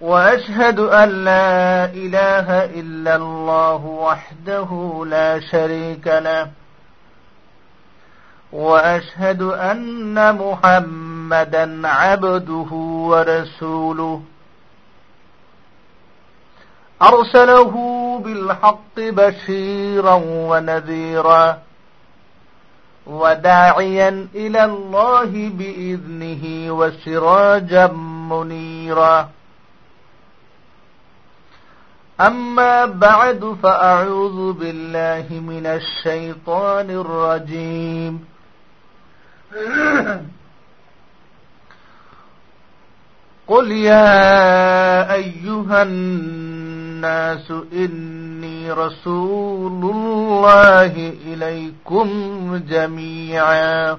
وأشهد أن لا إله إلا الله وحده لا شريك له. وأشهد أن محمدا عبده ورسوله. أرسله بالحق بشيرا ونذيرا وداعيا إلى الله بإذنه وسراجا منيرا. أما بعد فأعوذ بالله من الشيطان الرجيم. قل يا أيها الناس إني رسول الله إليكم جميعا.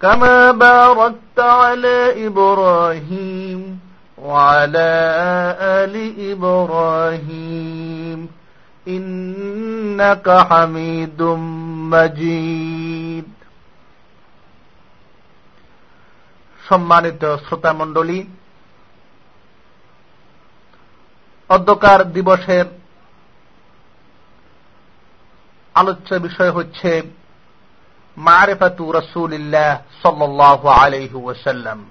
كما باركت على إبراهيم وعلى آل إبراهيم إنك حميد مجيد সম্মানিত শ্রোতা মণ্ডলী অধ্যকার দিবসের আলোচ্য বিষয় হচ্ছে মারেফাতু রসুলিল্লাহ সাল্লাহ আলহু ওসাল্লাম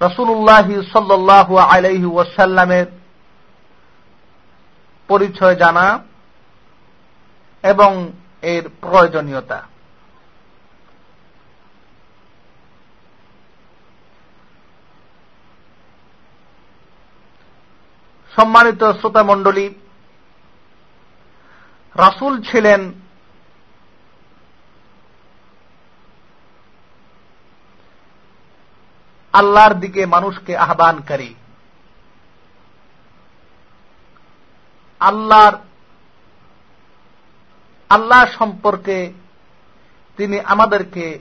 রসুল্লাহ সাল্লাহ আলহু ওসাল্লামের পরিচয় জানা এবং এর প্রয়োজনীয়তা। সম্মানিত শ্রোতা মণ্ডলী রাসুল ছিলেন। আল্লাহর দিকে মানুষকে আহ্বানকারী। আল্লাহর, আল্লাহ সম্পর্কে তিনি আমাদেরকে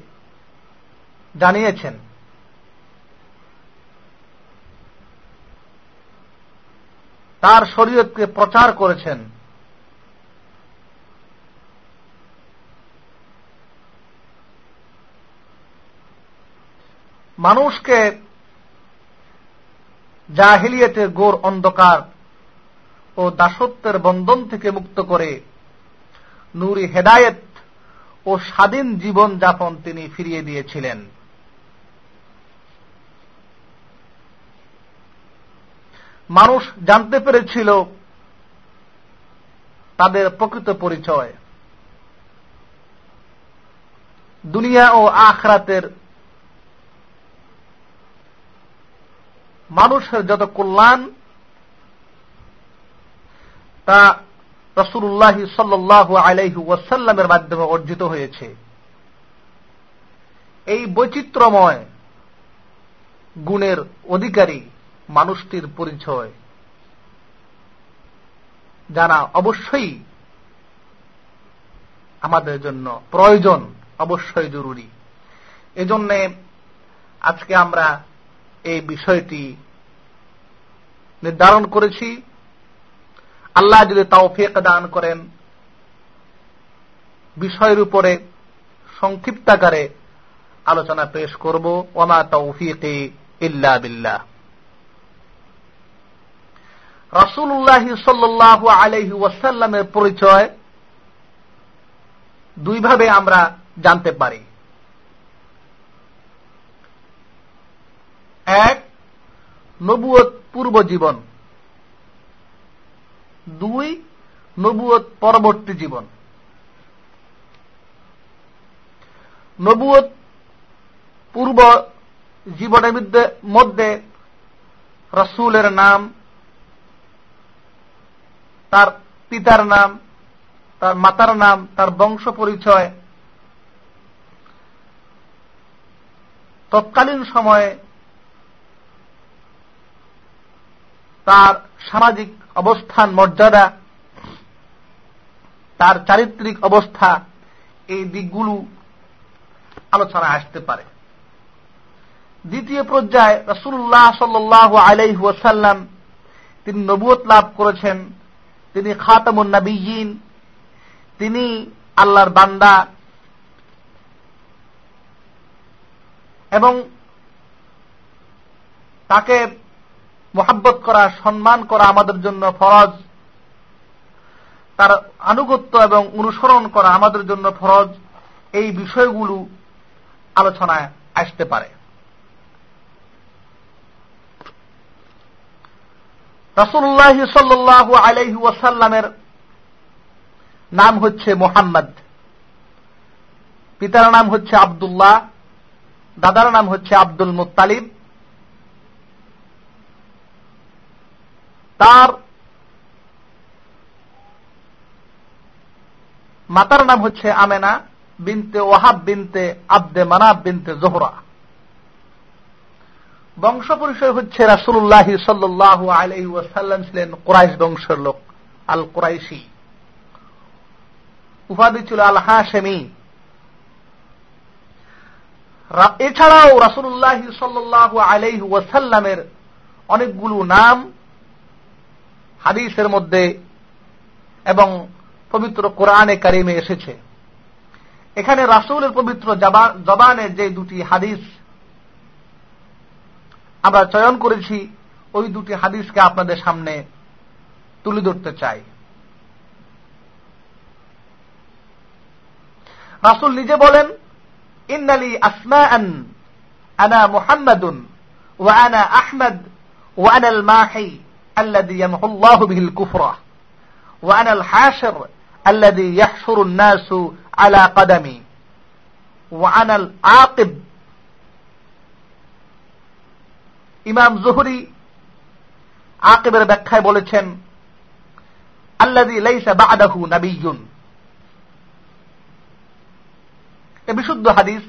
জানিয়েছেন। তার শরীয়তকে প্রচার করেছেন। মানুষকে জাহিলিয়তের গোর অন্ধকার ও দাসত্বের বন্ধন থেকে মুক্ত করে নুরি হেদায়েত ও স্বাধীন জীবন যাপন তিনি ফিরিয়ে দিয়েছিলেন। মানুষ জানতে পেরেছিল তাদের প্রকৃত পরিচয়। দুনিয়া ও আখরাতের মানুষের যত কল্যাণ, তা রসুল্লাহ সাল্লাহ আলাইহু ওয়াসাল্লামের মাধ্যমে অর্জিত হয়েছে। এই বৈচিত্র্যময় গুণের অধিকারী মানুষটির পরিচয়। জানা অবশ্যই আমাদের জন্য প্রয়োজন, অবশ্যই জরুরি। এজন্যে আজকে আমরা এই বিষয়টি নির্ধারণ করেছি। আল্লাহ যদি তাও ফেক দান করেন, বিষয়ের উপরে সংক্ষিপ্তাকারে আলোচনা পেশ করব। ওমা তৌফিকে ইল্লা বিল্লাহ। রাসুল্লাহ সাল্লাহ আলহি ওয়াসাল্লামের পরিচয় দুইভাবে আমরা জানতে পারি। এক নবুয়ত পূর্ব জীবন। দুই নবুয়ত পরবর্তী জীবন। নবুয়ত পূর্ব জীবনের মধ্যে রসুলের নাম, তার পিতার নাম, তার মাতার নাম, তার বংশ পরিচয়। তৎকালীন সময়ে তার সামাজিক অবস্থান, মর্যাদা, তার চারিত্রিক অবস্থা, এই দিকগুলো আলোচনা আসতে পারে। দ্বিতীয় পর্যায়ে রসুল্লাহ সাল্লাহ আলাইহ ওয়াসাল্লাম তিনি নবুয়ত লাভ করেছেন। তিনি খাতামুন নবীন তিনি আল্লাহর বান্দা। এবং তাকে মোহাব্বত করা, সম্মান করা আমাদের জন্য ফরজ। তার আনুগত্য এবং অনুসরণ করা আমাদের জন্য ফরজ। এই বিষয়গুলো আলোচনায় আসতে পারে। রসুল্লাহ সাল্লাহ আলাইহু ওয়াসাল্লামের নাম হচ্ছে মোহাম্মদ। পিতার নাম হচ্ছে আবদুল্লাহ, দাদার নাম হচ্ছে আব্দুল মুতালিব তার মাতার নাম হচ্ছে আমেনা বিনতে ওয়াহাব বিনতে আব্দে মানাব বিনতে জোহরা। বংশ পরিচয় হচ্ছে রাসুল্লাহ সাল্লাহ আলাই ওয়াসাল্লাম ছিলেন কোরাইশ বংশের লোক আল কোরাইশি উপাধি ছিল আল হাশেমি এছাড়াও রাসুল্লাহ সাল্লাহ আলাই ওয়াসাল্লামের অনেকগুলো নাম হাদিসের মধ্যে এবং পবিত্র কোরআনে কারিমে এসেছে। এখানে রাসুলের পবিত্র জবানের যে দুটি হাদিস আমরা চয়ন করেছি, ওই দুটি হাদিসকে আপনাদের সামনে তুলে ধরতে চাই। রাসুল নিজে বলেন, ইন্নালি আসমা আনা মুহাম্মাদুন, ওয়া আনা আহমদ, ওয়া আনাল মাহি الذي يمحو الله به الكفر وأنا الحاشر الذي يحشر الناس على قدمي وأنا العاقب ইমাম জহুরি আকিবের ব্যাখ্যায় বলেছেন আল্লাদি লাইসা বাদাহু নাবিয়ুন এ বিশুদ্ধ হাদিস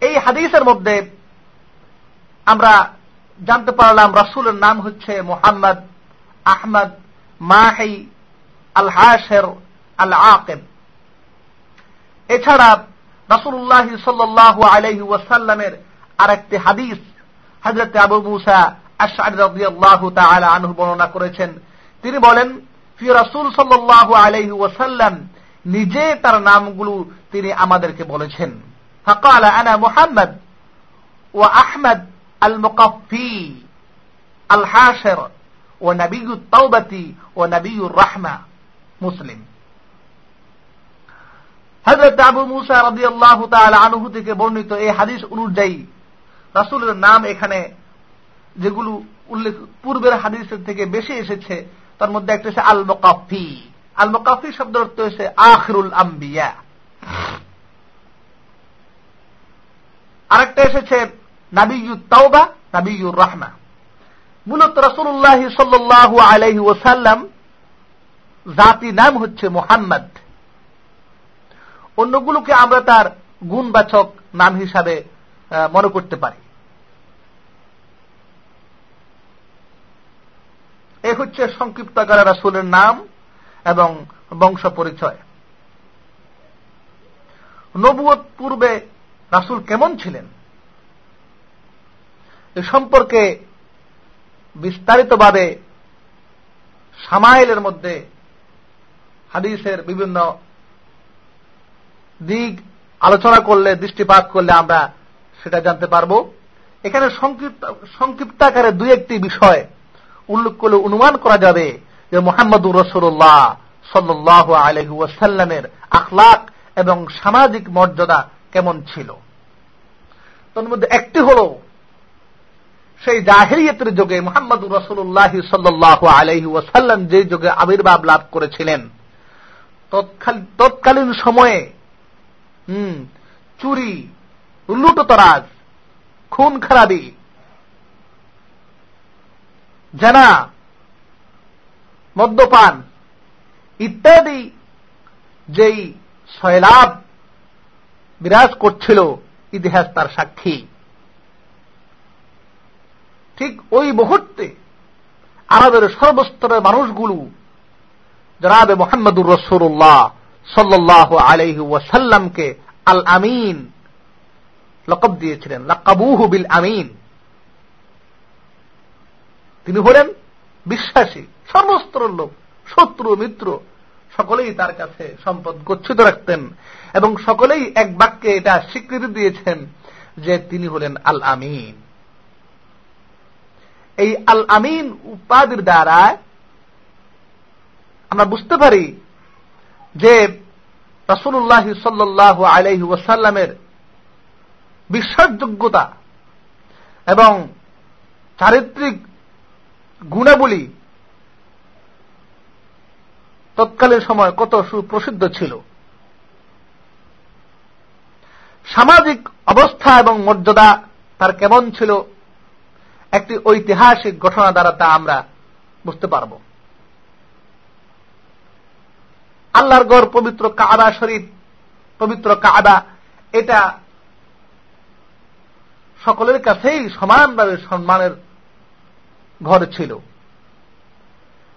এই হাদিসের মধ্যে আমরা জানতে পারলাম রাসুলের নাম হচ্ছে মোহাম্মদ আহমদ মাহি আল হাশের আল আকেব এছাড়া রাসুল্লাহ সাল্লাহ আলহি ওয়াসাল্লামের আরেকটি হাদিস হজরত আবু মুসা আনহু বর্ণনা করেছেন। তিনি বলেন, ফি রাসুল ওয়াসাল্লাম নিজে তার নামগুলো তিনি আমাদেরকে বলেছেন। ফকাল আনা মুহাম্মদ ও আহমদ ও নবীউ তৌবতি ও নবীউর রাহমা, মুসলিম। হজরত আবু মুসা রবি আল্লাহ আনহু থেকে বর্ণিত এই হাদিস অনুযায়ী রাসুলের নাম এখানে যেগুলো উল্লেখ পূর্বের হাদিসের থেকে বেশি এসেছে, তার মধ্যে একটা হচ্ছে আল মোকাফি আল মোকাফি শব্দ অর্থ হচ্ছে আখরুল আম্বিয়া। আরেকটা এসেছে নাবিয়ু তাওবা রাহমা। মূলত রসুল্লাহ সাল্লাহ আলহি ওসাল্লাম জাতি নাম হচ্ছে মোহাম্মদ। অন্যগুলোকে আমরা তার গুণবাচক নাম হিসাবে মনে করতে পারি। এ হচ্ছে সংক্ষিপ্ত আকারে রাসুলের নাম এবং বংশ পরিচয়। নবুয়ত পূর্বে রাসুল কেমন ছিলেন? এ সম্পর্কে বিস্তারিতভাবে সামাইলের মধ্যে হাদিসের বিভিন্ন দিক আলোচনা করলে, দৃষ্টিপাত করলে আমরা সেটা জানতে পারব। এখানে সংক্ষিপ্ত আকারে দুই একটি বিষয় উল্লেখ করলে অনুমান করা যাবে যে মোহাম্মদুর রসুল্লাহ সাল্লাহ আলহু ওয়াসাল্লামের আখলাক এবং সামাজিক মর্যাদা কেমন ছিল। তার মধ্যে একটি হল সেই জাহেরিয়তের যুগে মোহাম্মদ রসুল্লাহ সাল্লাহ আলহি ওয়াসাল্লাম যে যুগে আবির্ভাব লাভ করেছিলেন তৎকালীন সময়ে, হম, চুরি, লুটতরাজ খুন খারাপি জানা, মদ্যপান ইত্যাদি যেই সয়লাভ বিরাজ করছিল, ইতিহাস তার সাক্ষী। ঠিক ওই মুহূর্তে আরবের সর্বস্তরের মানুষগুলো জনাবে মোহাম্মদুর রসুল্লাহ সাল্লাহ আলহি ওয়াসাল্লামকে আল আমিন লকব দিয়েছিলেন। লাকাবুহু বিল আমিন তিনি হলেন বিশ্বাসী, সর্বস্তরের লোক, শত্রু, মিত্র, সকলেই তার কাছে সম্পদ গচ্ছিত রাখতেন এবং সকলেই এক বাক্যে এটা স্বীকৃতি দিয়েছেন যে তিনি হলেন আল আমিন এই আল আমিন উপাধির দ্বারা আমরা বুঝতে পারি যে রসুল্লাহ সাল্লাহ আলহি ওয়াসাল্লামের বিশ্বাসযোগ্যতা এবং চারিত্রিক গুণাবলী তৎকালীন সময় কত সুপ্রসিদ্ধ ছিল। সামাজিক অবস্থা এবং মর্যাদা তার কেমন ছিল? একটি ঐতিহাসিক ঘটনা দ্বারা তা আমরা বুঝতে পারব। আল্লাহর গড় পবিত্র কাদা শরীফ, পবিত্র কাদা এটা সকলের কাছেই সমানভাবে সম্মানের ঘর ছিল।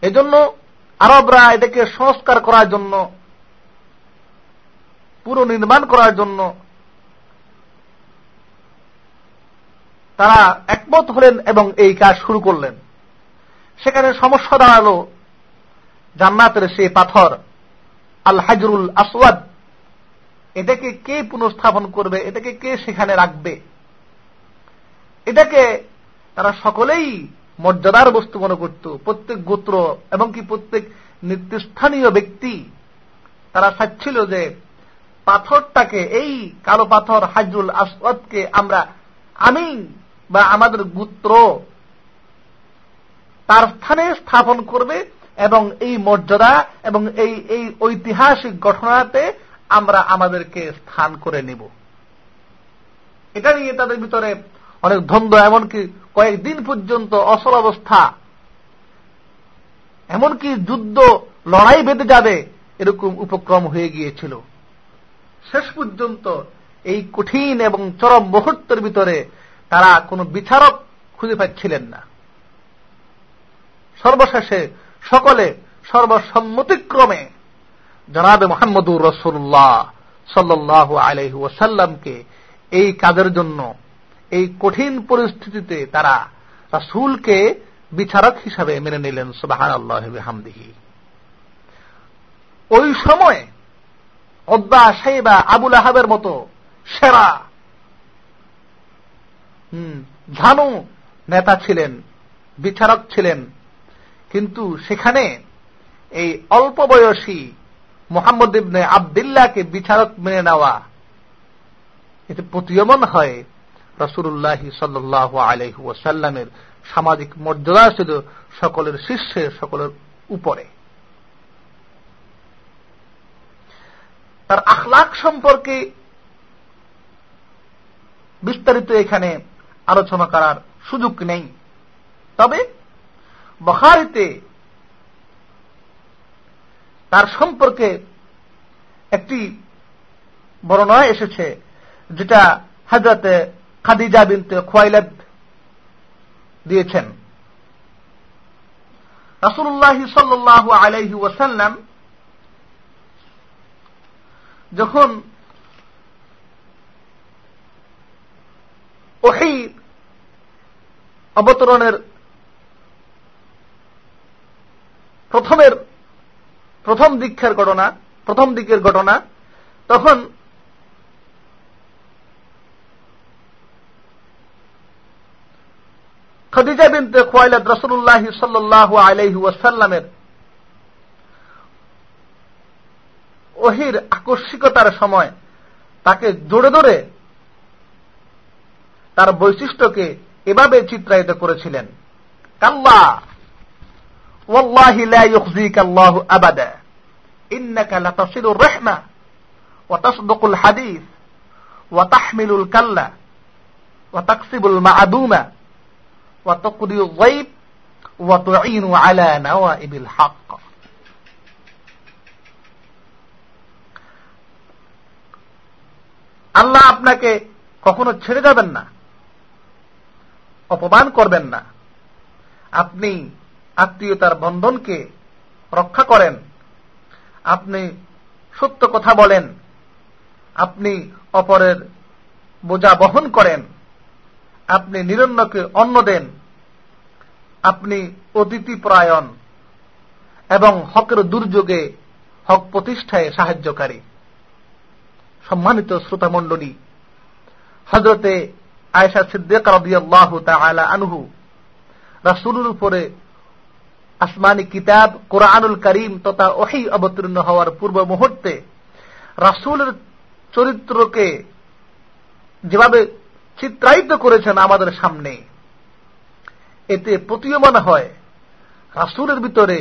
এজন্য আরবরা এটাকে সংস্কার করার জন্য পুরো নির্মাণ করার জন্য তারা একমত হলেন এবং এই কাজ শুরু করলেন। সেখানে সমস্যা দাঁড়াল জান্নাতের সেই পাথর আল হাজরুল আসওয়াদ। এটাকে কে পুনঃস্থাপন করবে? এটাকে কে সেখানে রাখবে? এটাকে তারা সকলেই মর্যাদার বস্তু মনে করত। প্রত্যেক গোত্র এবং কি প্রত্যেক নির্দিষ্টস্থানীয় ব্যক্তি তারা চাচ্ছিল যে পাথরটাকে, এই কালো পাথর হাজরুল আসওয়াদকে আমরা আমি বা আমাদের গোত্র তার স্থানে স্থাপন করবে এবং এই মর্যাদা এবং এই এই ঐতিহাসিক ঘটনাতে আমরা আমাদেরকে স্থান করে নেব। এটা নিয়ে তাদের ভিতরে অনেক দ্বন্দ্ব, এমনকি কয়েকদিন পর্যন্ত অসল অবস্থা। এমনকি যুদ্ধ, লড়াই বেঁধে যাবে এরকম উপক্রম হয়ে গিয়েছিল। শেষ পর্যন্ত এই কঠিন এবং চরম মুহূর্তের ভিতরে তারা কোন বিচারক খুঁজে পাচ্ছিলেন না। সর্বশেষে সকলে সর্বসম্মতিক্রমে জনাবে মোহাম্মদুর রসুল্লাহ সাল্লাহ আলহি ওসাল্লামকে এই কাজের জন্য, এই কঠিন পরিস্থিতিতে তারা রাসুলকে বিচারক হিসাবে মেনে নিলেন সুবাহান আল্লাহ হামদিহি ওই সময় অদ্বা সাইবা আবুল আহাবের মতো সেরা ঝানু নেতা ছিলেন, বিচারক ছিলেন, কিন্তু সেখানে এই অল্প বয়সী মোহাম্মদ ইবনে আবদুল্লাহকে বিচারক মেনে নেওয়া, এতে প্রতীয়মান হয় রসুল্লাহ সাল্লাহ আলহ সামাজিক মর্যাদা ছিল সকলের শীর্ষে, সকলের উপরে। তার আখলাক সম্পর্কে বিস্তারিত এখানে আলোচনা করার সুযোগ নেই। তবে বখারিতে তার সম্পর্কে একটি বর্ণনা এসেছে, যেটা হাজরতে খাদিজা বিনতে খোয়াইলাদ দিয়েছেন। রাসুল্লাহ সাল্লাহ আলাইহি ওয়াসাল্লাম যখন ওহি। অবতরণের প্রথমের, প্রথম দীক্ষার ঘটনা, প্রথম দিকের ঘটনা, তখন খদিজা বিনতে খোয়াইলাদ রসুল্লাহ সাল্লাহ আলহি ওয়াসাল্লামের ওহির আকস্মিকতার সময় তাকে জোরে ধরে তার বৈশিষ্ট্যকে এভাবে চিত্রায়িত করেছিলেন কাল্লা والله لا يخزيك الله أبدا إنك لتصل الرحمة وتصدق الحديث وتحمل الكلة وتكسب المعدومة وتقضي الضيب وتعين على نوائب الحق আল্লাহ আপনাকে কখনো ছেড়ে যাবেন না অপমান করবেন না। আপনি আত্মীয়তার বন্ধনকে রক্ষা করেন। আপনি সত্য কথা বলেন। আপনি অপরের বোঝা বহন করেন। আপনি নিরন্নকে অন্ন দেন। আপনি অতিথি প্রায়ণ এবং হকের দুর্যোগে হক প্রতিষ্ঠায় সাহায্যকারী। সম্মানিত শ্রোতামণ্ডলী হজরতে আয়সা সিদ্দিক রবিআল্লাহ তালা আনহু রাসুলুর উপরে আসমানি কিতাব, কোরআনুল করিম তথা ওহি অবতীর্ণ হওয়ার পূর্ব মুহূর্তে রাসুলের চরিত্রকে যেভাবে চিত্রায়িত করেছেন আমাদের সামনে, এতে প্রতীয়মান হয় রাসুলের ভিতরে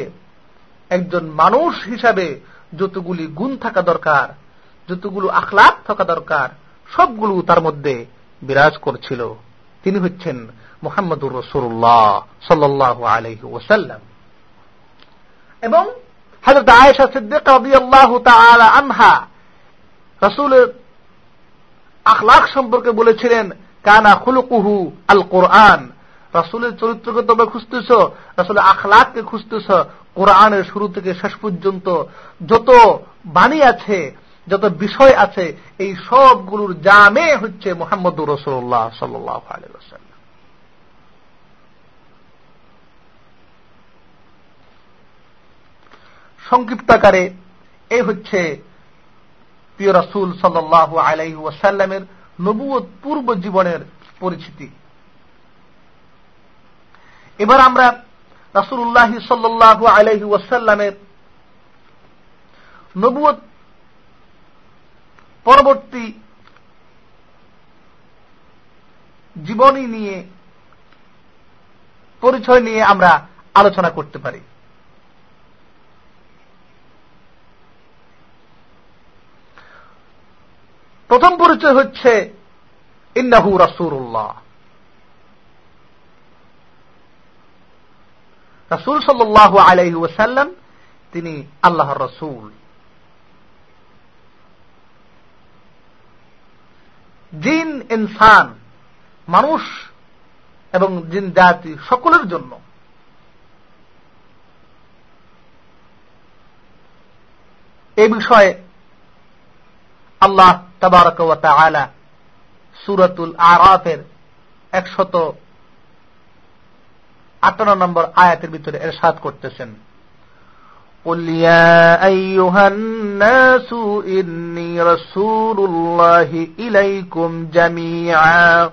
একজন মানুষ হিসাবে যতগুলি গুণ থাকা দরকার, যতগুলো আখলাপ থাকা দরকার, সবগুলো তার মধ্যে বিরাজ করছিল। তিনি হচ্ছেন মোহাম্মদুর রসুল্লাহ সাল্লাহ আলহি ওসাল্লাম এবং হজরত আয়েশা সিদ্দিক আল্লাহ আনহা রসুলের আখলাখ সম্পর্কে বলেছিলেন, কানা খুলকুহু আল কোরআন রাসুলের চরিত্রকে তবে খুঁজতেছ, রাসুলের আখলাককে খুঁজতেছ, কোরআনের শুরু থেকে শেষ পর্যন্ত যত বাণী আছে যত বিষয় আছে, এই সবগুলোর জামে হচ্ছে মোহাম্মদ রসুল্লাহ সাল্লাহ আলী সংক্ষিপ্তাকারে, এই হচ্ছে প্রিয় রাসুল সাল্লাহ আলাইহি নবুয় পূর্ব জীবনের পরিচিতি। এবার আমরা রাসুল্লাহ সাল্লাহ আলাইহি ওয়াসাল্লামের নবুয় পরবর্তী জীবনী নিয়ে, পরিচয় নিয়ে আমরা আলোচনা করতে পারি। প্রথম পরিচয় হচ্ছে, ইন্নাহু রাসুল্লাহ রাসুল সাল্লাহ আলাইহি ওসাল্লাম তিনি আল্লাহর রসুল। জিন, ইনসান, মানুষ এবং জিন জাতি সকলের জন্য। এ বিষয়ে আল্লাহ তবারক আলা সুরতুল আরাফের একশত আটান্ন নম্বর আয়াতের ভিতরে এরশাদ করতেছেন। قل يا أيها الناس إني رسول الله إليكم جميعا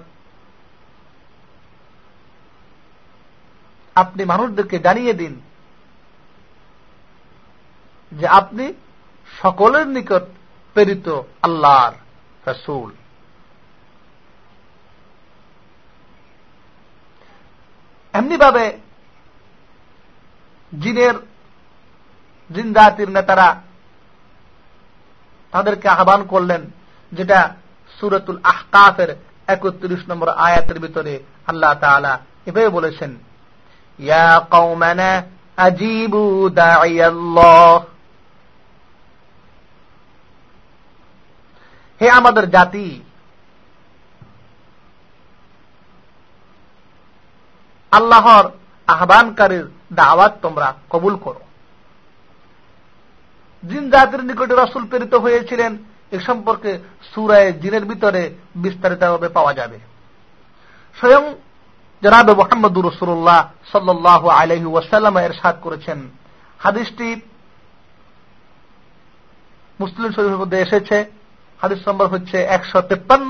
আপনি মানুষদেরকে জানিয়ে দিন যে আপনি সকলের নিকট প্রেরিত আল্লাহর রসুল এমনিভাবে জিনের জিন জাতির নেতারা তাদেরকে আহ্বান করলেন যেটা সুরতুল আহকাফের একত্রিশ নম্বর আয়াতের ভিতরে আল্লাহ তালা এভাবে বলেছেন হে আমাদের জাতি, আল্লাহর আহ্বানকারীর দাওয়াত তোমরা কবুল করো। জিন জাতির নিকটে রসুল প্রেরিত হয়েছিলেন এ সম্পর্কে সুরায় জিনের ভিতরে বিস্তারিতভাবে পাওয়া যাবে স্বয়ং জনাবে মোহাম্মদুর রসুল্লাহ সাল্লাহ আলহি ওয়াসাল্লাম এর সাদ করেছেন হাদিসটি মুসলিম শরীফের মধ্যে এসেছে হাদিস নম্বর হচ্ছে একশো তেপ্পান্ন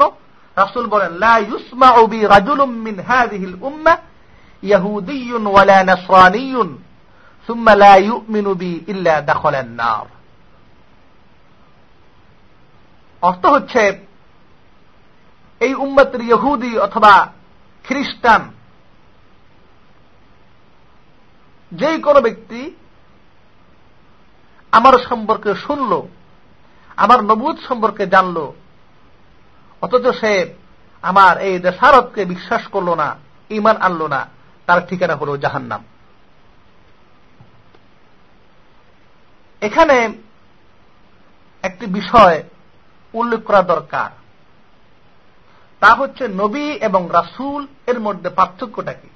রাসুল বলেন লা ইউসমা বি রাজুলুম মিন হাযিহিল উম্মাহ ইয়াহুদিয়ুন ওয়ালা নাসরানিয়ুন ثم لا يؤمن بي إلا دخل النار অর্থ হচ্ছে, এই উম্মতের ইহুদি অথবা খ্রিস্টান, যেই কোনো ব্যক্তি আমার সম্পর্কে শুনল, আমার নবুদ সম্পর্কে জানল, অথচ সে আমার এই দেশারতকে বিশ্বাস করল না ইমান আনল না, তার ঠিকানা হল জাহান্নাম। এখানে একটি বিষয় উল্লেখ করা দরকার। তা হচ্ছে নবী এবং রাসুল এর মধ্যে পার্থক্যটা কি?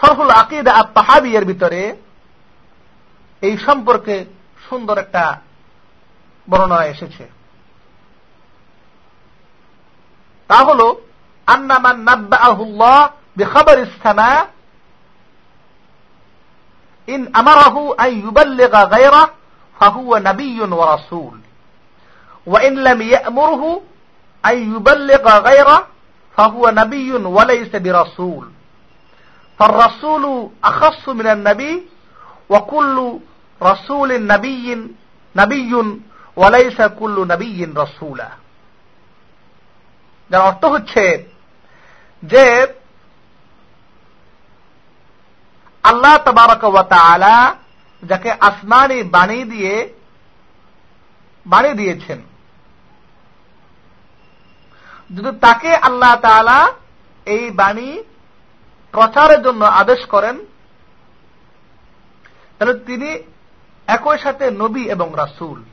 সরহুল আকিদ তাহাবিয়ের ভিতরে এই সম্পর্কে সুন্দর একটা বর্ণনা এসেছে। তা হল আন্নামান নাব্বাহুল্লাহ বিখবর ইস্তামা ইন আমারাহু আন ইউবাল্লিগা গায়রা ফাহুয়া নাবিয়্যুন ওয়া রাসূল وإن لم يأمره أن يبلغ غيره فهو نبي وليس برسول فالرسول أخص من النبي وكل رسول نبي نبي وليس كل نبي رسولا যার অর্থ হচ্ছে যে আল্লাহ তবারক তাআলা যাকে আসমানি বাণী দিয়ে, বাণী দিয়েছেন। যদি তাকে আল্লাহ তাআলা এই বাণী প্রচারের জন্য আদেশ করেন, তাহলে তিনি একই সাথে নবী এবং রাসুল।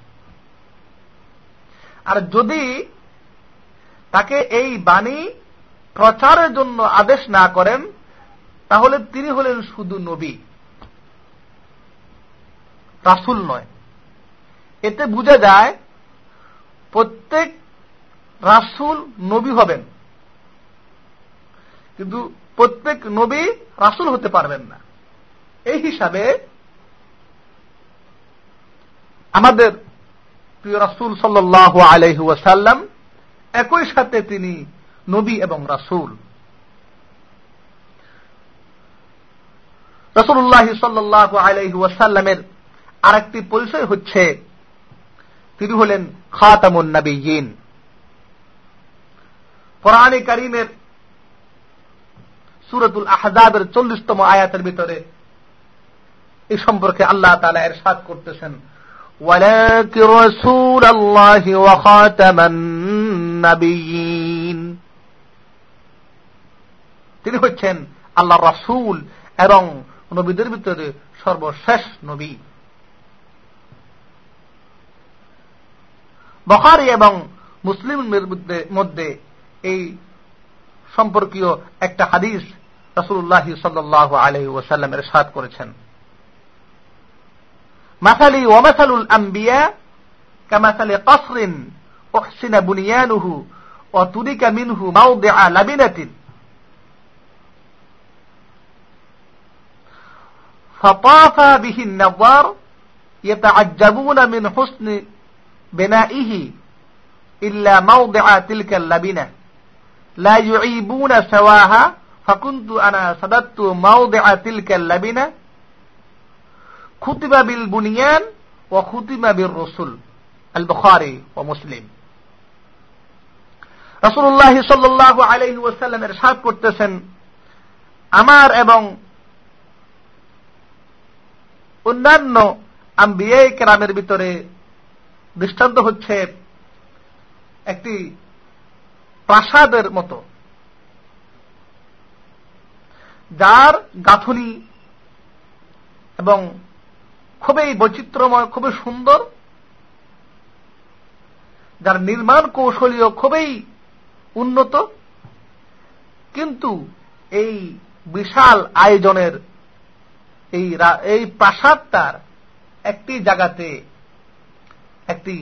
আর যদি তাকে এই বাণী প্রচারের জন্য আদেশ না করেন তাহলে তিনি হলেন শুধু নবী। রাসুল নয়। এতে বোঝা যায়, প্রত্যেক রাসুল নবী হবেন। কিন্তু প্রত্যেক নবী রাসুল হতে পারবেন না। এই হিসাবে আমাদের প্রিয় রাসুল সাল্লাহ আলহু ওয়াসাল্লাম একই সাথে তিনি নবী এবং রাসুল। রসুল্লাহ সাল্লাহ আলহি ওয়াসাল্লামের আরেকটি পরিচয় হচ্ছে, তিনি হলেন খাতামুন নবীন কোরআনে করিমের সুরতুল আহজাবের চল্লিশতম আয়াতের ভিতরে এ সম্পর্কে আল্লাহ তালা এর সাত করতেছেন তিনি হচ্ছেন আল্লাহ রসুল এবং নবীদের ভিতরে সর্বশেষ নবী। বখারি এবং মুসলিমের মধ্যে এই সম্পর্কীয় একটা হাদিস রসুল্লাহ সাল্লাহ আলহি ওসাল্লামের সাদ করেছেন। মাসালি ওমাসালুল আম্বিয়া কামাসালে কসরিন ওহসিনা বুনিয়ানুহু ও তুরিকা মিনহু মাউদেআ লাবিনাতিন فطاف به النظار يتعجبون من حسن بنائه إلا موضع تلك اللبنة لا يعيبون سواها فكنت أنا صددت موضع تلك اللبنة খুতিবা বিল বুনিয়ান ও খুতিমা বিল রসুল আল বখারি ও মুসলিম রসুল্লাহ সাল্লাহ আলহি ওসাল্লামের সাদ করতেছেন আমার এবং অন্যান্য আম্বিয়ে কেরামের ভিতরে দৃষ্টান্ত হচ্ছে একটি প্রাসাদের মতো। যার গাঁথনি এবং খুবই বৈচিত্র্যময়, খুবই সুন্দর, যার নির্মাণ কৌশলীয় খুবই উন্নত, কিন্তু এই বিশাল আয়োজনের এই এই প্রাসাদটার একটি জায়গাতে একটি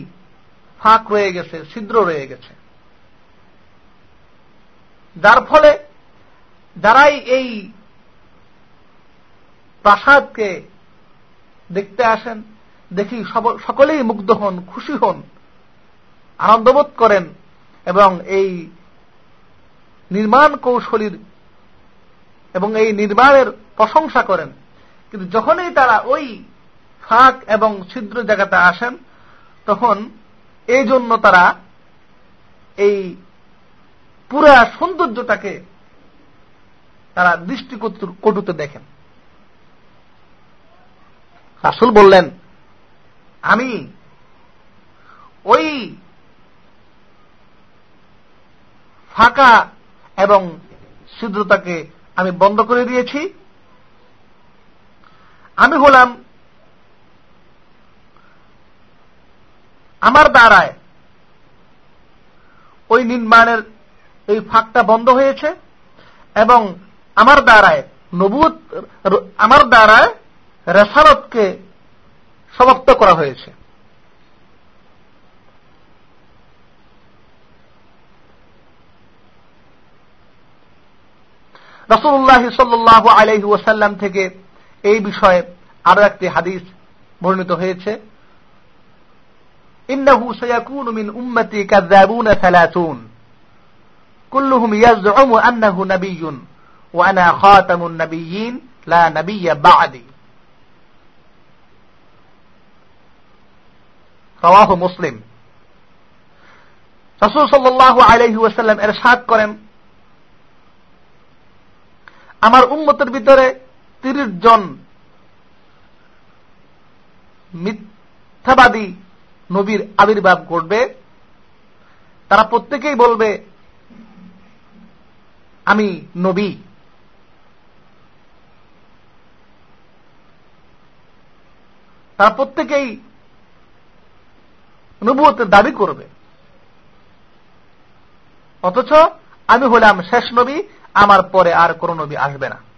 ফাঁক রয়ে গেছে, ছিদ্র রয়ে গেছে। যার ফলে যারাই এই প্রাসাদকে দেখতে আসেন, দেখি সকলেই মুগ্ধ হন, খুশি হন, আনন্দবোধ করেন এবং এই নির্মাণ কৌশলীর এবং এই নির্মাণের প্রশংসা করেন। কিন্তু যখনই তারা ওই ফাঁক এবং ছিদ্র জায়গাতে আসেন, তখন এই জন্য তারা এই পুরা সৌন্দর্যটাকে তারা দৃষ্টি কটুতে দেখেন। রাসুল বললেন, আমি ওই ফাঁকা এবং ছিদ্রতাকে আমি বন্ধ করে দিয়েছি। আমি হলাম আমার দ্বারায় ওই নির্মাণের এই ফাঁকটা বন্ধ হয়েছে এবং আমার দ্বারায় নবুত আমার দ্বারায় রেসারতকে সমাপ্ত করা হয়েছে। রসুল্লাহ সাল্লাহ আলহি ওসাল্লাম থেকে এই বিষয়ে আরও একটি হাদিস বর্ণিত হয়েছে। ইন্নাহু সায়াকুন মিন উম্মতি কাযাবুন সালাতুন। কুল্লুহুম ইয়াজউমু আন্নাহু নাবিয়্যুন ওয়া আনা খাতামুন নাবিয়্যিন লা নাবিয়্যা বা'দি। রাওয়াহু মুসলিম। রাসূল সাল্লাল্লাহু আলাইহি ওয়াসাল্লাম ইরশাদ করেন, আমার উম্মতের ভিতরে তিরিশ জন মিথ্যাবাদী নবীর আবির্ভাব ঘটবে। তারা প্রত্যেকেই বলবে, আমি নবী। তারা প্রত্যেকেই নবুয়তের দাবি করবে। অথচ, আমি হলাম শেষ নবী, আমার পরে আর কোন নবী আসবে না।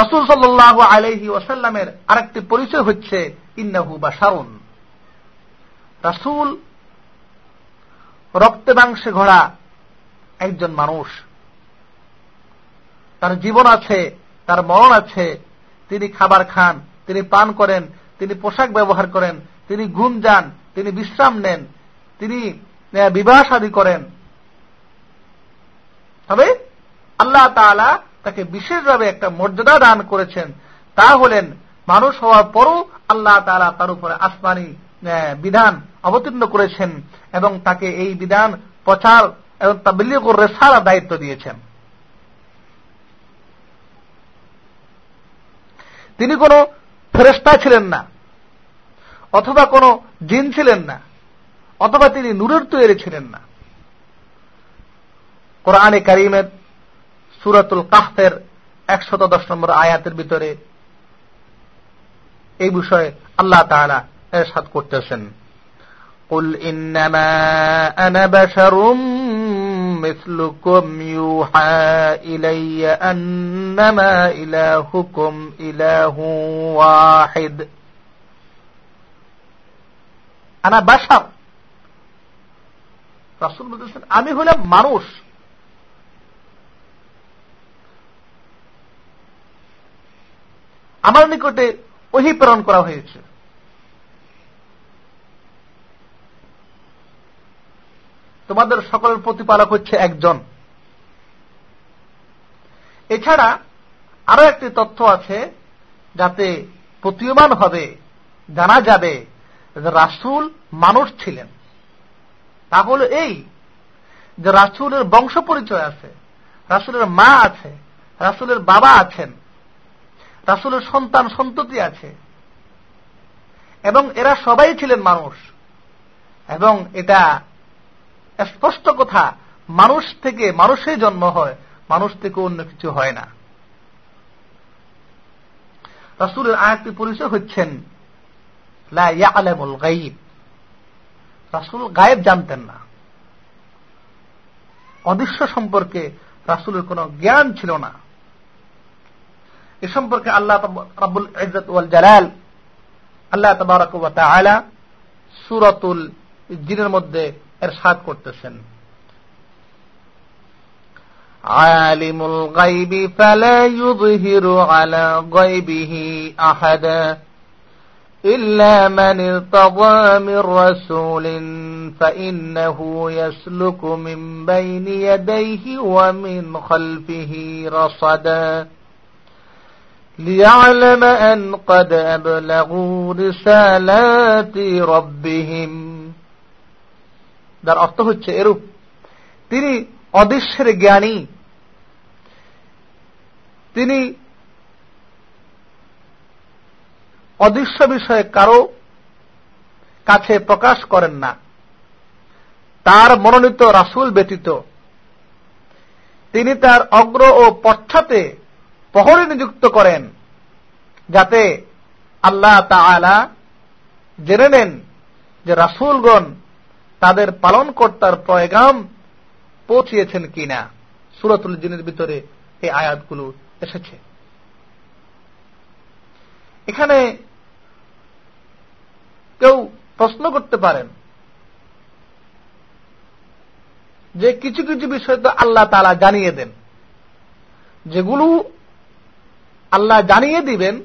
রসুল সাল্লাহ আলহি ওসাল্লামের আরেকটি পরিচয় হচ্ছে ইন্নাহু বা সারুন রাসুল রক্তে মাংসে ঘোড়া একজন মানুষ। তার জীবন আছে, তার মরণ আছে, তিনি খাবার খান, তিনি পান করেন, তিনি পোশাক ব্যবহার করেন, তিনি ঘুম যান, তিনি বিশ্রাম নেন, তিনি বিবাহ শাদী করেন। তবে আল্লাহ তালা তাকে বিশেষভাবে একটা মর্যাদা দান করেছেন, তা হলেন মানুষ হওয়ার পরও আল্লাহ তালা তার উপরে আসমানি বিধান অবতীর্ণ করেছেন এবং তাকে এই বিধান, প্রচার এবং তাবলিগ রেসার দায়িত্ব দিয়েছেন। তিনি কোন ফেরেস্তা ছিলেন না, অথবা কোন জিন ছিলেন না, অথবা তিনি নূরের তৈরি ছিলেন না। কোরআনে করিমের সুরাতুল কাহতের একশত দশ নম্বর আয়াতের ভিতরে এই বিষয়ে আল্লাহ তাহলা এরশাদ করতেছেন قل إنما أنا بشر مثلكم يوحى إلي أنما إلهكم إله واحد أنا بشر রাসুল বলতেছেন আমি হলাম মানুষ আমার নিকটে ওহি প্রেরণ করা হয়েছে। তোমাদের সকলের প্রতিপালক হচ্ছে একজন। এছাড়া আরও একটি তথ্য আছে যাতে প্রতীয়মান হবে, জানা যাবে রাসুল মানুষ ছিলেন। তা হল এই যে রাসুলের বংশ পরিচয় আছে, রাসুলের মা আছে, রাসুলের বাবা আছেন রাসুলের সন্তান সন্ততি আছে। এবং এরা সবাই ছিলেন মানুষ। এবং এটা স্পষ্ট কথা, মানুষ থেকে মানুষের জন্ম হয়, মানুষ থেকে অন্য কিছু হয় না। রাসুলের আয়াতটি পরিচয় হচ্ছেন রাসুল গায়েব জানতেন না। অদৃশ্য সম্পর্কে রাসুলের কোন জ্ঞান ছিল না। এ সম্পর্কে আল্লাহ রাবুল ইজত ওয়াল জালাল আল্লাহ তবারক আলা সুরতুল জিনের মধ্যে এর সাদ করতেছেন عالم الغيب فلا يظهر على غيبه أحدا إلا من ارتضى من رسول فإنه يسلك من بين يديه ومن خلفه رصدا ليعلم أن قد أبلغوا رسالات ربهم যার অর্থ হচ্ছে এরূপ তিনি অদৃশ্যের জ্ঞানী তিনি অদৃশ্য বিষয়ে কারো কাছে প্রকাশ করেন না তার মনোনীত রাসুল ব্যতীত তিনি তার অগ্র ও পশ্চাতে প্রহরে নিযুক্ত করেন, যাতে আল্লাহ তাআলা জেনে নেন যে রাসুলগণ তাদের পালনকর্তার পয়গাম পৌঁছিয়েছেন কিনা। সুরতুল জিনের ভিতরে এই আয়াতগুলো এসেছে। এখানে কেউ প্রশ্ন করতে পারেন যে কিছু কিছু বিষয় তো আল্লাহ তালা জানিয়ে দেন, যেগুলো আল্লাহ জানিয়ে দিবেন,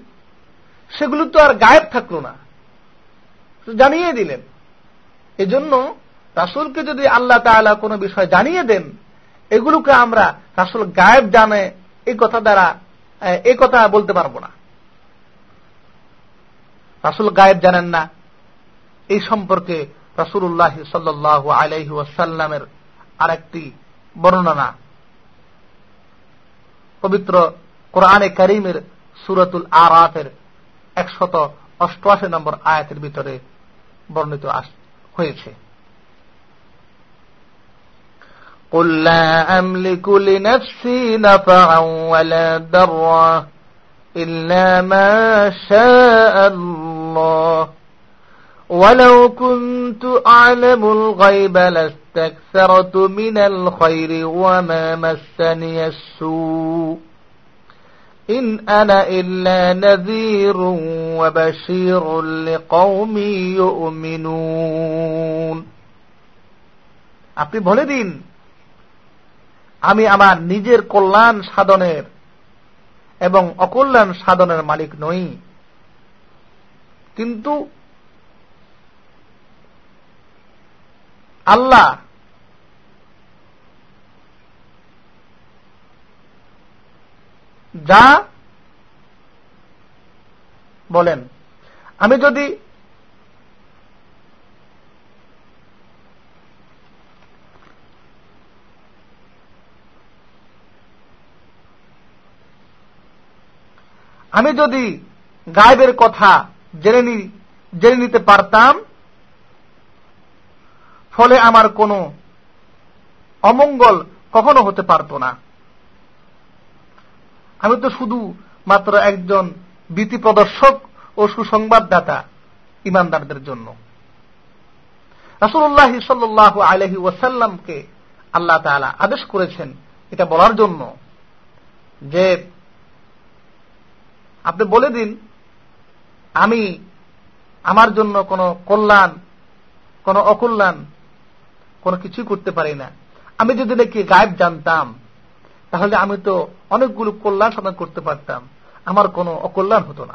সেগুলো তো আর গায়েব থাকল না। জানিয়ে দিলেন। এজন্য রাসুলকে যদি আল্লাহ তালা কোনো বিষয় জানিয়ে দেন, এগুলোকে আমরা রাসুল গায়েব জানে এই কথা দ্বারা এই কথা বলতে পারব না। রাসুল গায়েব জানেন না। এই সম্পর্কে রাসুল্লাহ সাল্লাহ আলাইহি ওয়াসাল্লামের আরেকটি বর্ণনা। পবিত্র কোরআনে করিমের সুরতুল আরাফের একশত অষ্টআশি নম্বর আয়াতের ভিতরে বর্ণিত হয়েছে قل لا أملك لنفسي نفعا ولا ضرا إلا ما شاء الله ولو كنت أعلم الغيب لاستكثرت من الخير وما مسني السوء إن أنا إلا نذير وبشير لقوم يؤمنون আপনি বলে দিন আমি আমার নিজের কল্যাণ সাধনের এবং অকল্যাণ সাধনের মালিক নই কিন্তু আল্লাহ যা বলেন। আমি যদি আমি যদি গায়েবের কথা জেনে জেনে নিতে পারতাম, ফলে আমার কোনো অমঙ্গল কখনো হতে পারত না। আমি তো শুধু মাত্র একজন ভীতি প্রদর্শক ও সুসংবাদদাতা ইমানদারদের জন্য। রাসুল্লাহ সাল্লাহ আলহি ওয়াসাল্লামকে আল্লাহ তালা আদেশ করেছেন এটা বলার জন্য যে, আপনি বলে দিন, আমি আমার জন্য কোনো কল্যাণ, কোনো অকল্যাণ কোনো কিছুই করতে পারি না। আমি যদি নাকি গায়েব জানতাম তাহলে আমি তো অনেকগুলো কল্যাণ সাধন করতে পারতাম। আমার কোনো অকল্যাণ হতো না।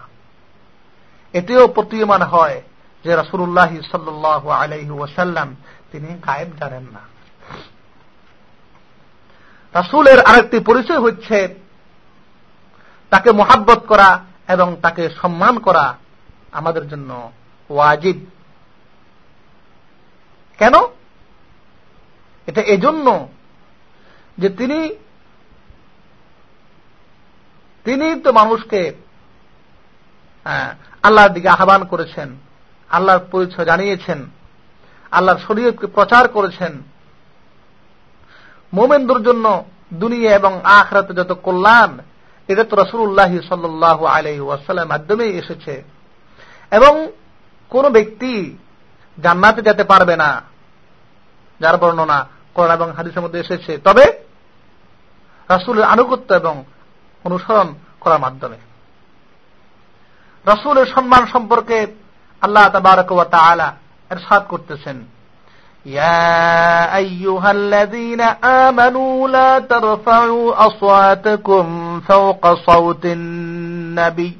এটিও প্রতীয়মান হয় যে রাসুল্লাহ সাল্লাহ আলহি ওসাল্লাম তিনি গায়েব জানেন না। রাসুলের আরেকটি পরিচয় হচ্ছে তাকে মোহাব্বত করা এবং তাকে সম্মান করা আমাদের জন্য ওয়াজিব। কেন? এটা এজন্য যে তিনি তিনি তো মানুষকে আল্লাহর দিকে আহ্বান করেছেন, আল্লাহর পরিচয় জানিয়েছেন, আল্লাহর শরীয়তকে প্রচার করেছেন। মোমেন্দ্র জন্য দুনিয়া এবং আখরাতে যত কল্যাণ, এটা তো রসুল্লাহ সাল্লাহ আলহি ওয়াসাল্লামের মাধ্যমেই এসেছে। এবং কোন ব্যক্তি জান্নাতে যেতে পারবে না, যার বর্ণনা কোরআন এবং হাদিসের মধ্যে এসেছে। তবে রাসুলের আনুগত্য এবং অনুসরণ করার মাধ্যমে রাসুলের সম্মান সম্পর্কে আল্লাহ তাবারক তাআলা এরশাদ করতেছেন يا أيها الذين آمنوا لا ترفعوا أصواتكم فوق صوت النبي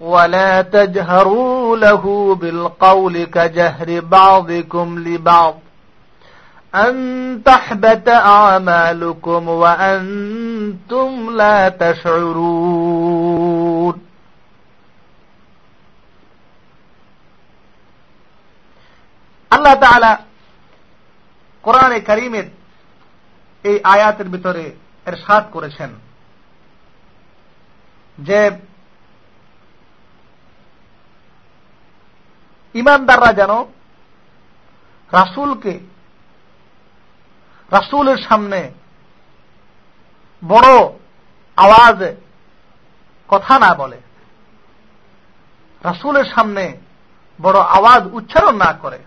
ولا تجهروا له بالقول كجهر بعضكم لبعض أن تحبت أعمالكم وأنتم لا تشعرون আল্লাহ তাআলা কোরআনে করিমের এই আয়াতের ভিতরে এর সাত করেছেন যে ইমানদাররা যেন রাসুলকে রাসুলের সামনে বড় আওয়াজে কথা না বলে, রাসুলের সামনে বড় আওয়াজ উচ্চারণ না করে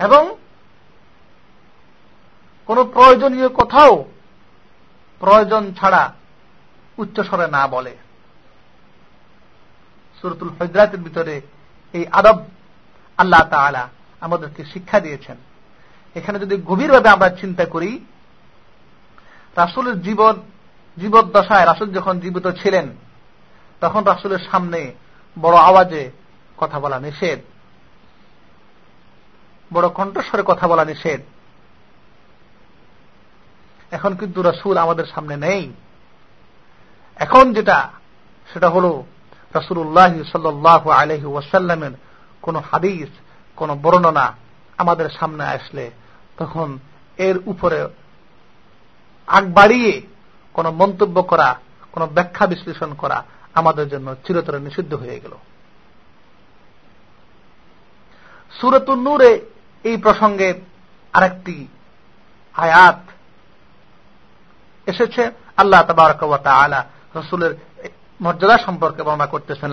এবং কোন প্রয়োজনীয় কথাও প্রয়োজন ছাড়া উচ্চস্বরে না বলে। সুরতুল হজরাতের ভিতরে এই আদব আল্লাহ তালা আমাদেরকে শিক্ষা দিয়েছেন। এখানে যদি গভীরভাবে আমরা চিন্তা করি, রাসুলের জীবন, জীবদ্দশায় রাসুল যখন জীবিত ছিলেন, তখন রাসুলের সামনে বড় আওয়াজে কথা বলা নিষেধ। বড় কণ্ঠস্বরে কথা বলা নিষেধ। এখন কিন্তু রাসুল আমাদের সামনে নেই। এখন যেটা, সেটা হল রসুল্লাহ সাল্লাহ আলহি ওয়াসাল্লামের কোন হাদিস কোন বর্ণনা আমাদের সামনে আসলে তখন এর উপরে আগ বাড়িয়ে কোন মন্তব্য করা, কোন ব্যাখ্যা বিশ্লেষণ করা আমাদের জন্য চিরতরে নিষিদ্ধ হয়ে গেল। সুরতুল নূরে এই প্রসঙ্গে আরেকটি আয়াত এসেছে। আল্লাহ তবারক আলা রসুলের মর্যাদা সম্পর্কে বর্ণনা করতেছেন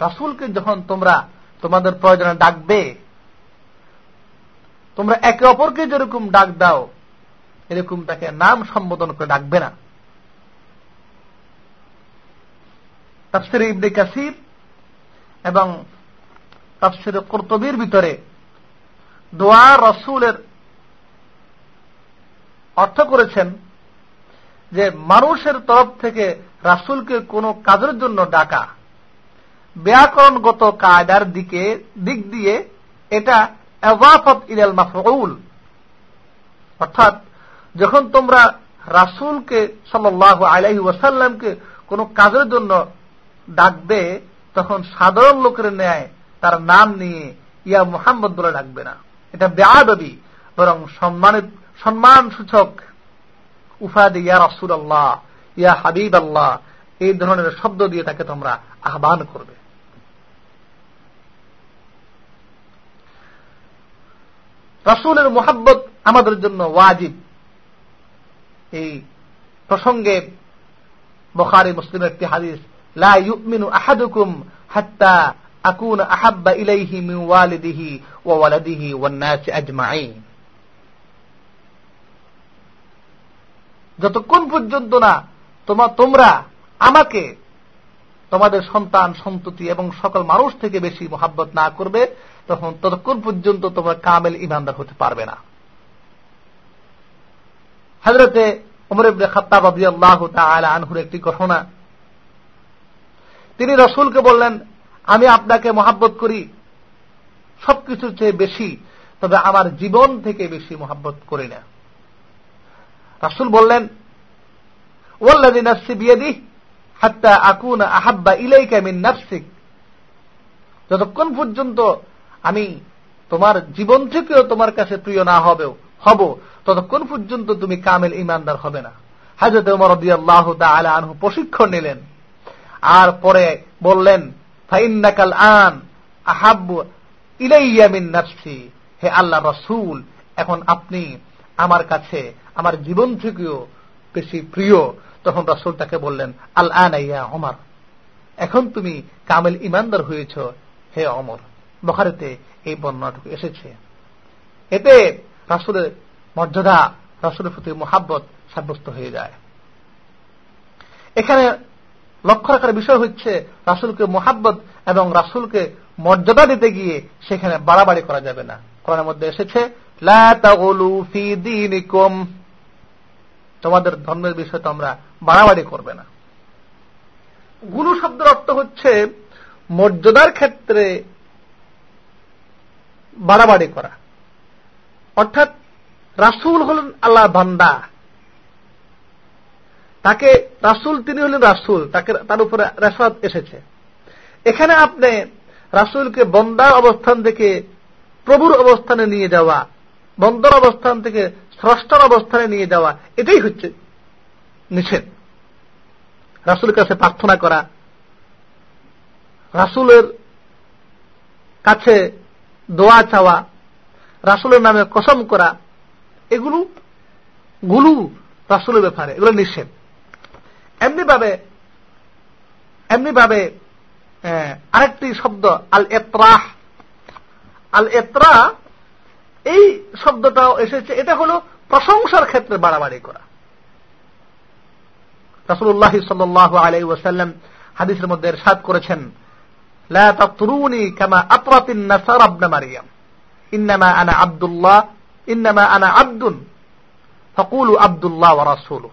রাসুলকে যখন তোমরা তোমাদের প্রয়োজনে ডাকবে, তোমরা একে অপরকে যেরকম ডাক দাও, এরকম তাকে নাম সম্বোধন করে ডাকবে না। তাফসির ইবনে কাসির এবং তাফসির কর্তবীর ভিতরে দোয়া রসুলের অর্থ করেছেন যে মানুষের তরফ থেকে রাসুলকে কোন কাজের জন্য ডাকা, ব্যাকরণগত কায়দার দিকে, দিক দিয়ে এটা এজাফত ইলাল মাফউল। অর্থাৎ যখন তোমরা রাসুলকে সাল্লাহ আলাইহি ওয়াসাল্লামকে কোন কাজের জন্য ডাকবে, তখন সাধারণ লোকের ন্যায় তার নাম নিয়ে ইয়া মুহাম্মদ বলে ডাকবে না। এটা বেআবি, বরং সম্মানিত সম্মান সূচক উফাদ ইয়া রাসুল আল্লাহ ইয়া হাবিব আল্লাহ এই ধরনের শব্দ দিয়ে তাকে তোমরা আহ্বান করবে। রসুলের মোহাব্বত আমাদের জন্য ওয়াজিব। এই প্রসঙ্গে বখারি, মুসলিমের একটি হাদিস, লা ইউমিনু আহাদুকুম হাত্তা ইলাইহি মিন ওয়ালিদিহি ওয়া ওয়ালাদিহি ওয়ান নাস আজমাইন যতক্ষণ পর্যন্ত না তোমা তোমরা আমাকে তোমাদের সন্তান, সন্ততি এবং সকল মানুষ থেকে বেশি মোহাব্বত না করবে, তখন ততক্ষণ পর্যন্ত তোমরা কামেল ইমানদার হতে পারবে না। হাজরতে উমর ইবনে খাত্তাব রাদিয়াল্লাহু তাআলা আনহুর একটি ঘটনা। তিনি রসুলকে বললেন আমি আপনাকে মহাব্বত করি। সবকিছুর চেয়ে বেশি, তবে আমার জীবন থেকে বেশি মহাব্বত করি না। রাসুল বললেন ওল্লাদি নাফসি বিয়েদি হাত্তা আকুন আহাব্বা ইলাইকা মিন নাফসিক। যতক্ষণ পর্যন্ত আমি তোমার জীবন থেকেও তোমার কাছে প্রিয় না হবেও, হব, ততক্ষণ পর্যন্ত তুমি কামেল ইমানদার হবে না। হাজরত উমর আল্লাহ আনহু প্রশিক্ষণ নিলেন। আর পরে বললেন ফাইন্নাকাল আন আহাব্বু ইলাইয়ামিন নাফসি। হে আল্লাহ রসুল, এখন আপনি আমার কাছে, আমার জীবন থেকেও বেশি প্রিয়। তখন রসুল তাকে বললেন, আল আন আইয়া অমর এখন তুমি কামেল ইমানদার হয়েছ, হে অমর বখারেতে এই বর্ণনাটুকু এসেছে। এতে রাসুলের মর্যাদা, রাসুলের প্রতি মোহাব্বত সাব্যস্ত হয়ে যায়। এখানে লক্ষ্য রাখার বিষয় হচ্ছে রাসুলকে মোহাব্বত এবং রাসুলকে মর্যাদা দিতে গিয়ে সেখানে বাড়াবাড়ি করা যাবে না। কোরআনের মধ্যে এসেছে তোমাদের ধর্মের বিষয়ে তোমরা বাড়াবাড়ি করবে না। গুরু শব্দের অর্থ হচ্ছে মর্যাদার ক্ষেত্রে বাড়াবাড়ি করা। অর্থাৎ রাসুল হলেন আল্লাহ বান্দা। তাকে রাসুল, তিনি হলেন রাসুল, তাকে তার উপরে রেসাদ এসেছে। এখানে আপনি রাসুলকে বন্দার অবস্থান থেকে প্রভুর অবস্থানে নিয়ে যাওয়া, বন্দর অবস্থান থেকে স্রষ্টার অবস্থানে নিয়ে যাওয়া, এটাই হচ্ছে নিষেধ। রাসুলের কাছে প্রার্থনা করা, রাসুলের কাছে দোয়া চাওয়া, রাসুলের নামে কসম করা, এগুলো গুলু রাসুলের ব্যাপারে, এগুলো নিষেধ। এমনি ভাবে এমনি ভাবে আরেকটি শব্দ আল এত্রাহ আল এত্রা এই শব্দটাও এসেছে, এটা হল প্রশংসার ক্ষেত্রে বাড়াবাড়ি করা। রাসুল্লাহ সাল্লাহ আলাই ওয়াসাল্লাম হাদিসের মধ্যে সাদ করেছেন ইন্নামা আনা আব্দুল্লাহ, ইন্নামা আনা আব্দুন, ফকুলু আব্দুল্লাহ রাসূলু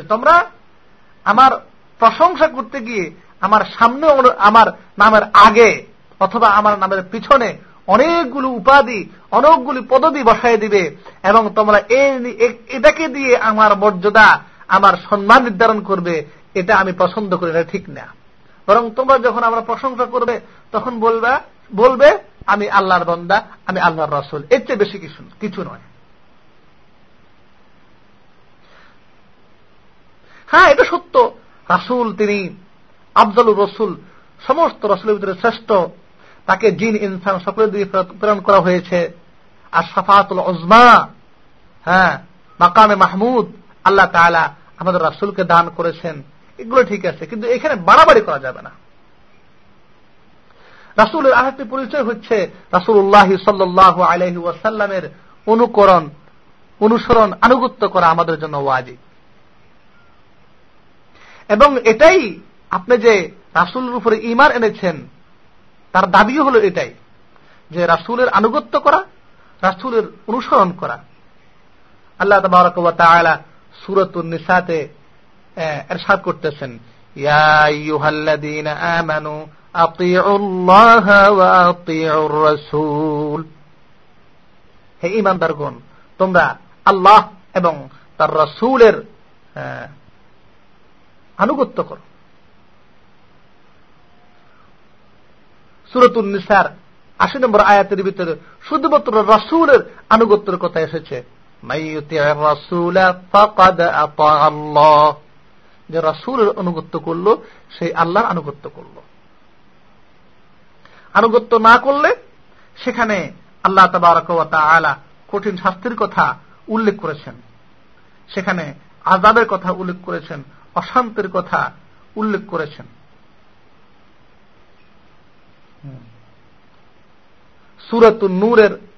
যে তোমরা আমার প্রশংসা করতে গিয়ে আমার সামনে আমার নামের আগে অথবা আমার নামের পিছনে অনেকগুলো উপাধি, অনেকগুলি পদবি বসাই দিবে এবং তোমরা এটাকে দিয়ে আমার মর্যাদা, আমার সম্মান নির্ধারণ করবে, এটা আমি পছন্দ করি না, ঠিক না। বরং তোমরা যখন আমরা প্রশংসা করবে, তখন বলবে বলবে, আমি আল্লাহর বন্দা, আমি আল্লাহর রসুল, এর চেয়ে বেশি কিছু কিছু নয়। হ্যাঁ এটা সত্য। রাসুল, তিনি, আফজলুর রসুল, সমস্ত রসুলের ভিতরে শ্রেষ্ঠ। তাকে জিন, ইনসান সকলের দিকে প্রেরণ করা হয়েছে। আর সাফাতুল ওজমা হ্যাঁ মাকামে মাহমুদ, আল্লাহ তালা আমাদের রাসুলকে দান করেছেন। এগুলো ঠিক আছে, কিন্তু এখানে বাড়াবাড়ি করা যাবে না। রাসুলের আরেকটি পরিচয় হচ্ছে রাসুল্লাহ সাল্লাহ আলহি ওয়াসাল্লামের অনুকরণ, অনুসরণ, আনুগত্য করা আমাদের জন্য ওয়াজি এবং এটাই আপনি যে রাসুলের উপরে ইমার এনেছেন, তার দাবিও হলো এটাই, যে রাসুলের আনুগত্য করা, রাসুলের অনুসরণ করা। আল্লাহ তালা সুরত নিসাতে এরশাদ করতেছেন হে ইমানদারগণ তোমরা আল্লাহ এবং তার রসুলের আনুগত্য করো। সুরতুল নিসার, আশি নম্বর আয়াতের ভিতরে শুধুমাত্র রসুলের আনুগত্যের কথা এসেছে। যে রসুলের আনুগত্য করল সেই আল্লাহর আনুগত্য করল। আনুগত্য না করলে সেখানে আল্লাহ আলা কঠিন শাস্তির কথা উল্লেখ করেছেন। সেখানে আজাবের কথা উল্লেখ করেছেন। অশান্তির কথা উল্লেখ করেছেন। সুরত নূরের